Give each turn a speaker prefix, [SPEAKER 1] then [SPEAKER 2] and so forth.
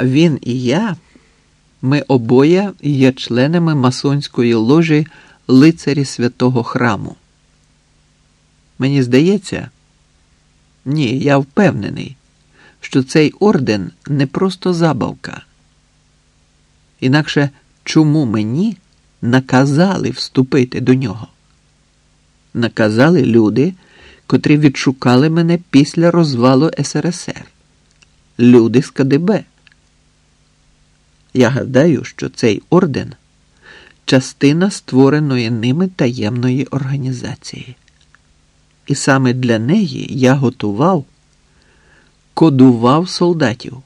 [SPEAKER 1] Він і я, ми обоє є членами масонської ложі лицарі святого храму. Мені здається, ні, я впевнений, що цей орден не просто забавка. Інакше чому мені наказали вступити до нього? Наказали люди, котрі відшукали мене після розвалу СРСР. Люди з КДБ. Я гадаю, що цей орден частина створеної ними таємної організації. І саме для неї я готував, кодував солдатів.